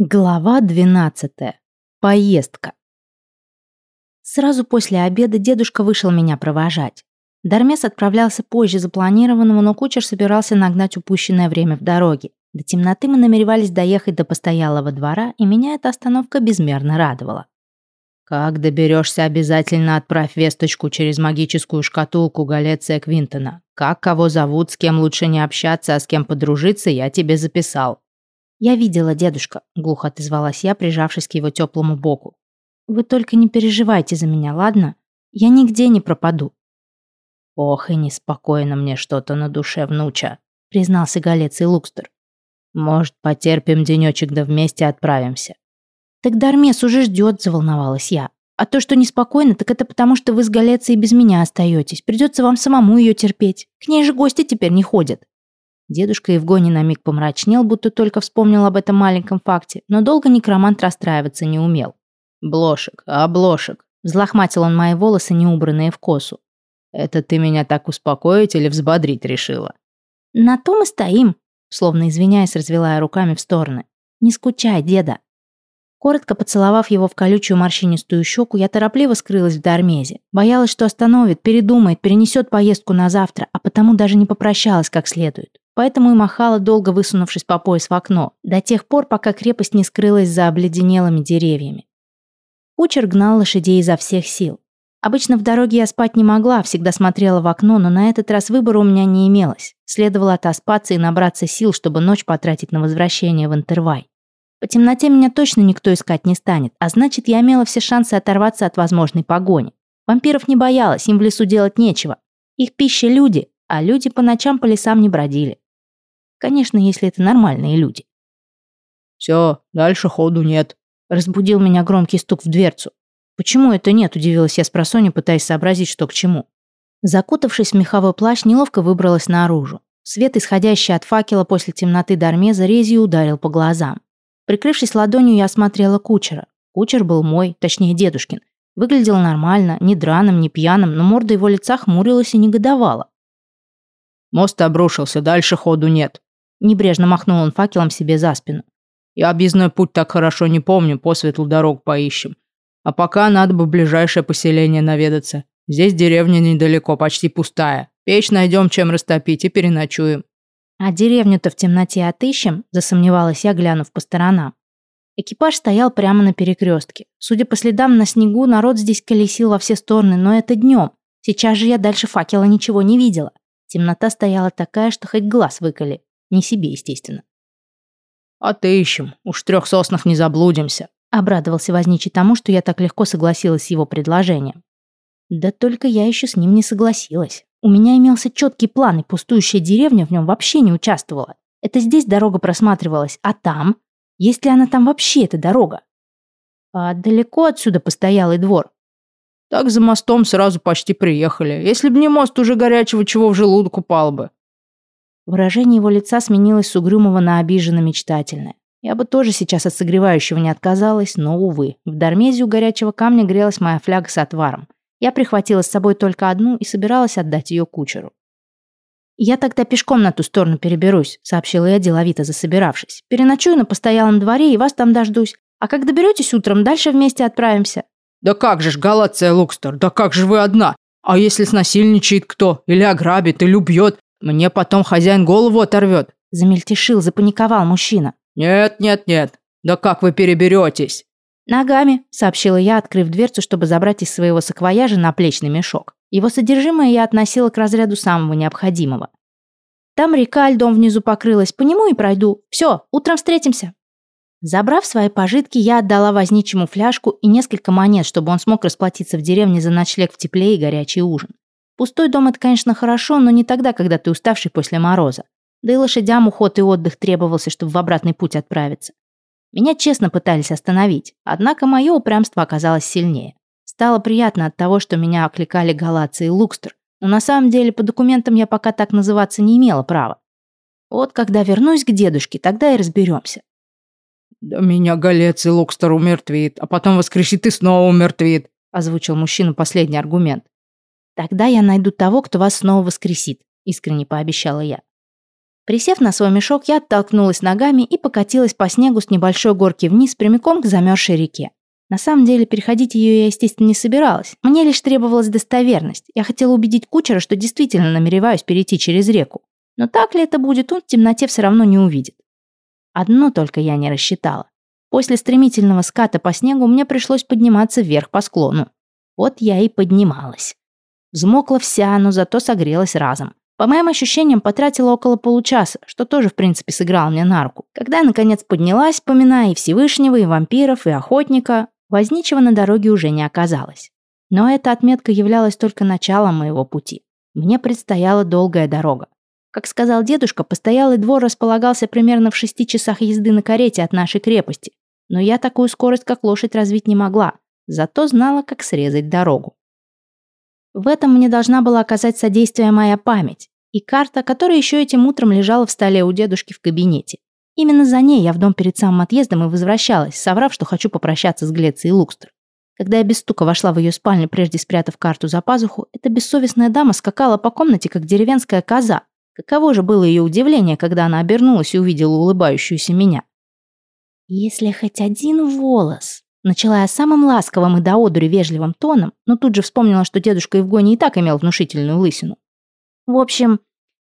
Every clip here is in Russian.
Глава 12. Поездка. Сразу после обеда дедушка вышел меня провожать. Дармес отправлялся позже запланированного, но кучер собирался нагнать упущенное время в дороге. До темноты мы намеревались доехать до постоялого двора, и меня эта остановка безмерно радовала. «Как доберешься, обязательно отправь весточку через магическую шкатулку Галеция Квинтона. Как кого зовут, с кем лучше не общаться, а с кем подружиться, я тебе записал. «Я видела, дедушка», — глухо отозвалась я, прижавшись к его теплому боку. «Вы только не переживайте за меня, ладно? Я нигде не пропаду». «Ох, и неспокойно мне что-то на душе, внуча», — признался Галец и Лукстер. «Может, потерпим денечек да вместе отправимся». «Так Дармес уже ждет», — заволновалась я. «А то, что неспокойно, так это потому, что вы с Галецей без меня остаетесь. Придется вам самому ее терпеть. К ней же гости теперь не ходят». Дедушка Евгоний на миг помрачнел, будто только вспомнил об этом маленьком факте, но долго некромант расстраиваться не умел. «Блошек, а блошек!» Взлохматил он мои волосы, неубранные в косу. «Это ты меня так успокоить или взбодрить решила?» «На то мы стоим», словно извиняясь, развела я руками в стороны. «Не скучай, деда». Коротко поцеловав его в колючую морщинистую щеку, я торопливо скрылась в Дармезе. Боялась, что остановит, передумает, перенесет поездку на завтра, а потому даже не попрощалась как следует. Поэтому и махала, долго высунувшись по пояс в окно, до тех пор, пока крепость не скрылась за обледенелыми деревьями. Кучер гнал лошадей изо всех сил. Обычно в дороге я спать не могла, всегда смотрела в окно, но на этот раз выбора у меня не имелось. Следовало отоспаться и набраться сил, чтобы ночь потратить на возвращение в Интервай. По темноте меня точно никто искать не станет, а значит, я имела все шансы оторваться от возможной погони. Вампиров не боялась, им в лесу делать нечего. Их пища – люди, а люди по ночам по лесам не бродили. Конечно, если это нормальные люди. «Все, дальше ходу нет», – разбудил меня громкий стук в дверцу. «Почему это нет?» – удивилась я с просонья, пытаясь сообразить, что к чему. Закутавшись в меховой плащ, неловко выбралась наружу. Свет, исходящий от факела после темноты Дармеза, резью ударил по глазам. Прикрывшись ладонью, я осмотрела кучера. Кучер был мой, точнее дедушкин. Выглядел нормально, не драным, не пьяным, но морда его лица хмурилась и негодовала. «Мост обрушился, дальше ходу нет». Небрежно махнул он факелом себе за спину. «Я объездной путь так хорошо не помню, по светлу дорог поищем. А пока надо бы в ближайшее поселение наведаться. Здесь деревня недалеко, почти пустая. Печь найдем, чем растопить, и переночуем». «А деревню-то в темноте отыщем?» – засомневалась я, глянув по сторонам. Экипаж стоял прямо на перекрестке. Судя по следам на снегу, народ здесь колесил во все стороны, но это днем. Сейчас же я дальше факела ничего не видела. Темнота стояла такая, что хоть глаз выколи. Не себе, естественно. «Отыщем. Уж в трех соснах не заблудимся», – обрадовался возничий тому, что я так легко согласилась с его предложением. Да только я еще с ним не согласилась. У меня имелся четкий план, и пустующая деревня в нем вообще не участвовала. Это здесь дорога просматривалась, а там? Есть ли она там вообще, эта дорога? А далеко отсюда постоялый двор? Так за мостом сразу почти приехали. Если б не мост, уже горячего чего в желудок упал бы. Выражение его лица сменилось с угрюмого на обиженно-мечтательное. Я бы тоже сейчас от согревающего не отказалась, но, увы, в Дармезе у горячего камня грелась моя фляга с отваром. Я прихватила с собой только одну и собиралась отдать ее кучеру. «Я тогда пешком на ту сторону переберусь», — сообщила я, деловито засобиравшись. «Переночую на постоялом дворе и вас там дождусь. А как доберетесь утром, дальше вместе отправимся». «Да как же ж, Галация Лукстер, да как же вы одна? А если снасильничает кто? Или ограбит, или убьет? Мне потом хозяин голову оторвет». Замельтешил, запаниковал мужчина. «Нет, нет, нет. Да как вы переберетесь?» «Ногами», — сообщила я, открыв дверцу, чтобы забрать из своего саквояжа наплечный мешок. Его содержимое я относила к разряду самого необходимого. «Там река льдом внизу покрылась, по нему и пройду. Все, утром встретимся». Забрав свои пожитки, я отдала возничему фляжку и несколько монет, чтобы он смог расплатиться в деревне за ночлег в тепле и горячий ужин. Пустой дом – это, конечно, хорошо, но не тогда, когда ты уставший после мороза. Да и лошадям уход и отдых требовался, чтобы в обратный путь отправиться. Меня честно пытались остановить, однако мое упрямство оказалось сильнее. Стало приятно от того, что меня окликали Галаци и Лукстер, но на самом деле по документам я пока так называться не имела права. Вот когда вернусь к дедушке, тогда и разберемся. «Да меня Галец и Лукстер умертвит, а потом воскресит и снова умертвит», озвучил мужчина последний аргумент. «Тогда я найду того, кто вас снова воскресит», искренне пообещала я. Присев на свой мешок, я оттолкнулась ногами и покатилась по снегу с небольшой горки вниз прямиком к замерзшей реке. На самом деле, переходить ее я, естественно, не собиралась. Мне лишь требовалась достоверность. Я хотела убедить кучера, что действительно намереваюсь перейти через реку. Но так ли это будет, он в темноте все равно не увидит. Одно только я не рассчитала. После стремительного ската по снегу мне пришлось подниматься вверх по склону. Вот я и поднималась. Взмокла вся, но зато согрелась разом. По моим ощущениям, потратила около получаса, что тоже, в принципе, сыграло мне на руку. Когда я, наконец, поднялась, поминая и Всевышнего, и вампиров, и охотника, возничего на дороге уже не оказалось. Но эта отметка являлась только началом моего пути. Мне предстояла долгая дорога. Как сказал дедушка, постоялый двор располагался примерно в шести часах езды на карете от нашей крепости. Но я такую скорость, как лошадь, развить не могла. Зато знала, как срезать дорогу. В этом мне должна была оказать содействие моя память и карта, которая еще этим утром лежала в столе у дедушки в кабинете. Именно за ней я в дом перед самым отъездом и возвращалась, соврав, что хочу попрощаться с Глецией Лукстер. Когда я без стука вошла в ее спальню, прежде спрятав карту за пазуху, эта бессовестная дама скакала по комнате, как деревенская коза. Каково же было ее удивление, когда она обернулась и увидела улыбающуюся меня. «Если хоть один волос Начала я самым ласковым и до одури вежливым тоном, но тут же вспомнила, что дедушка Евгоний и так имел внушительную лысину. В общем,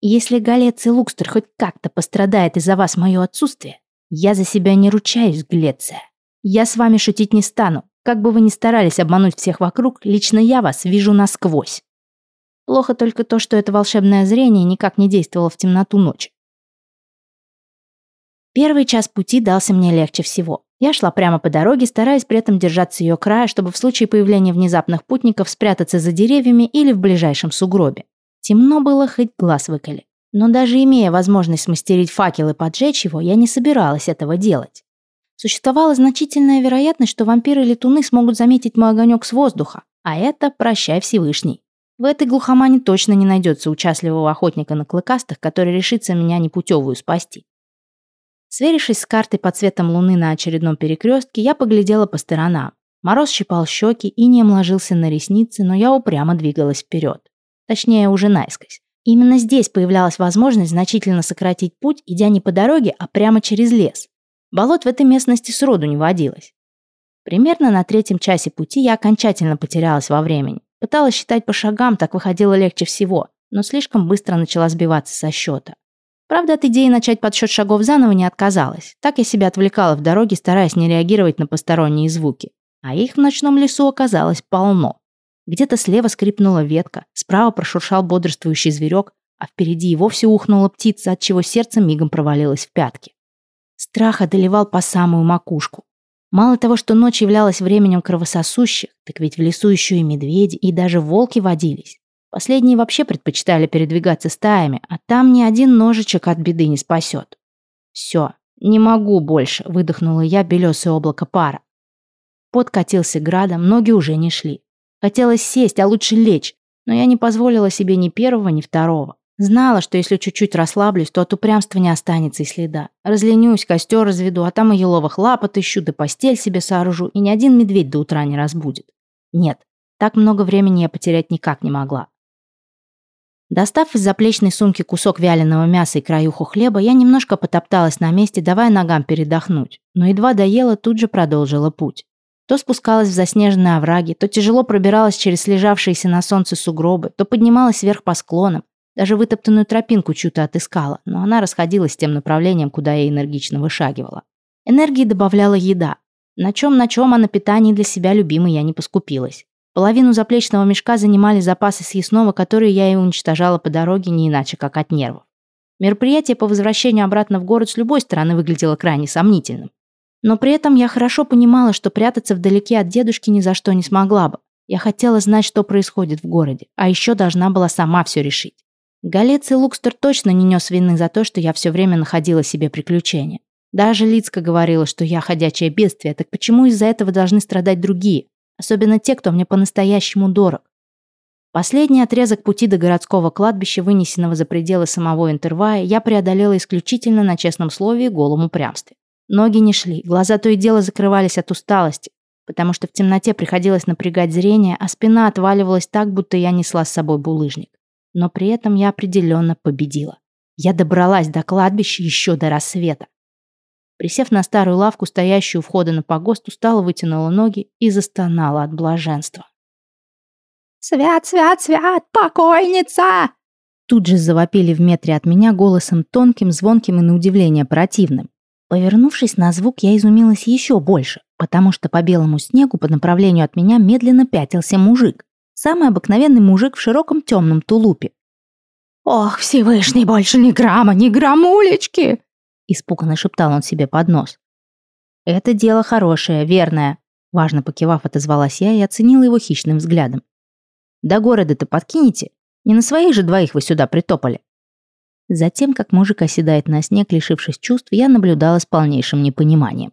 если Галец и Лукстер хоть как-то пострадает из-за вас мое отсутствие, я за себя не ручаюсь, Глеция. Я с вами шутить не стану. Как бы вы ни старались обмануть всех вокруг, лично я вас вижу насквозь. Плохо только то, что это волшебное зрение никак не действовало в темноту ночи. Первый час пути дался мне легче всего. Я шла прямо по дороге, стараясь при этом держаться ее края, чтобы в случае появления внезапных путников спрятаться за деревьями или в ближайшем сугробе. Темно было, хоть глаз выколи. Но даже имея возможность смастерить факел и поджечь его, я не собиралась этого делать. Существовала значительная вероятность, что вампиры-летуны смогут заметить мой огонек с воздуха, а это прощай Всевышний. В этой глухомане точно не найдется участливого охотника на клыкастых, который решится меня непутевую спасти. Сверившись с картой под цветом луны на очередном перекрестке, я поглядела по сторонам. Мороз щипал щеки, и не ложился на ресницы, но я упрямо двигалась вперед. Точнее, уже наискось. Именно здесь появлялась возможность значительно сократить путь, идя не по дороге, а прямо через лес. Болот в этой местности сроду не водилось. Примерно на третьем часе пути я окончательно потерялась во времени. Пыталась считать по шагам, так выходило легче всего, но слишком быстро начала сбиваться со счета. Правда, от идеи начать подсчет шагов заново не отказалась. Так я себя отвлекала в дороге, стараясь не реагировать на посторонние звуки. А их в ночном лесу оказалось полно. Где-то слева скрипнула ветка, справа прошуршал бодрствующий зверек, а впереди и вовсе ухнула птица, от чего сердце мигом провалилось в пятки. Страх одолевал по самую макушку. Мало того, что ночь являлась временем кровососущих, так ведь в лесу еще и медведи, и даже волки водились. Последние вообще предпочитали передвигаться стаями, а там ни один ножичек от беды не спасет. Все, не могу больше, выдохнула я белесое облако пара. Пот катился градом, ноги уже не шли. Хотелось сесть, а лучше лечь, но я не позволила себе ни первого, ни второго. Знала, что если чуть-чуть расслаблюсь, то от упрямства не останется и следа. Разленюсь, костер разведу, а там и еловых лап отыщу, да постель себе сооружу, и ни один медведь до утра не разбудит. Нет, так много времени я потерять никак не могла. Достав из заплечной сумки кусок вяленого мяса и краюху хлеба, я немножко потопталась на месте, давая ногам передохнуть, но едва доела, тут же продолжила путь. То спускалась в заснеженные овраги, то тяжело пробиралась через лежавшиеся на солнце сугробы, то поднималась вверх по склонам, даже вытоптанную тропинку чью-то отыскала, но она расходилась тем направлением, куда я энергично вышагивала. Энергии добавляла еда. На чем-на чем, а на питании для себя любимой я не поскупилась. Половину заплечного мешка занимали запасы съестного, которые я и уничтожала по дороге не иначе, как от нервов. Мероприятие по возвращению обратно в город с любой стороны выглядело крайне сомнительным. Но при этом я хорошо понимала, что прятаться вдалеке от дедушки ни за что не смогла бы. Я хотела знать, что происходит в городе, а еще должна была сама все решить. Галец и Лукстер точно не нес вины за то, что я все время находила себе приключения. Даже Лицка говорила, что я ходячее бедствие, так почему из-за этого должны страдать другие? Особенно те, кто мне по-настоящему дорог. Последний отрезок пути до городского кладбища, вынесенного за пределы самого интервая, я преодолела исключительно на честном слове и голом упрямстве. Ноги не шли, глаза то и дело закрывались от усталости, потому что в темноте приходилось напрягать зрение, а спина отваливалась так, будто я несла с собой булыжник. Но при этом я определенно победила. Я добралась до кладбища еще до рассвета. Присев на старую лавку, стоящую у входа на погост, устало вытянула ноги и застонала от блаженства. «Свят, свят, свят, покойница!» Тут же завопили в метре от меня голосом тонким, звонким и на удивление противным. Повернувшись на звук, я изумилась еще больше, потому что по белому снегу по направлению от меня медленно пятился мужик. Самый обыкновенный мужик в широком темном тулупе. «Ох, Всевышний, больше ни грамма, ни грамулечки!» Испуганно шептал он себе под нос. «Это дело хорошее, верное», важно покивав, отозвалась я и оценила его хищным взглядом. «До города-то подкинете? Не на своих же двоих вы сюда притопали?» Затем, как мужик оседает на снег, лишившись чувств, я наблюдала с полнейшим непониманием.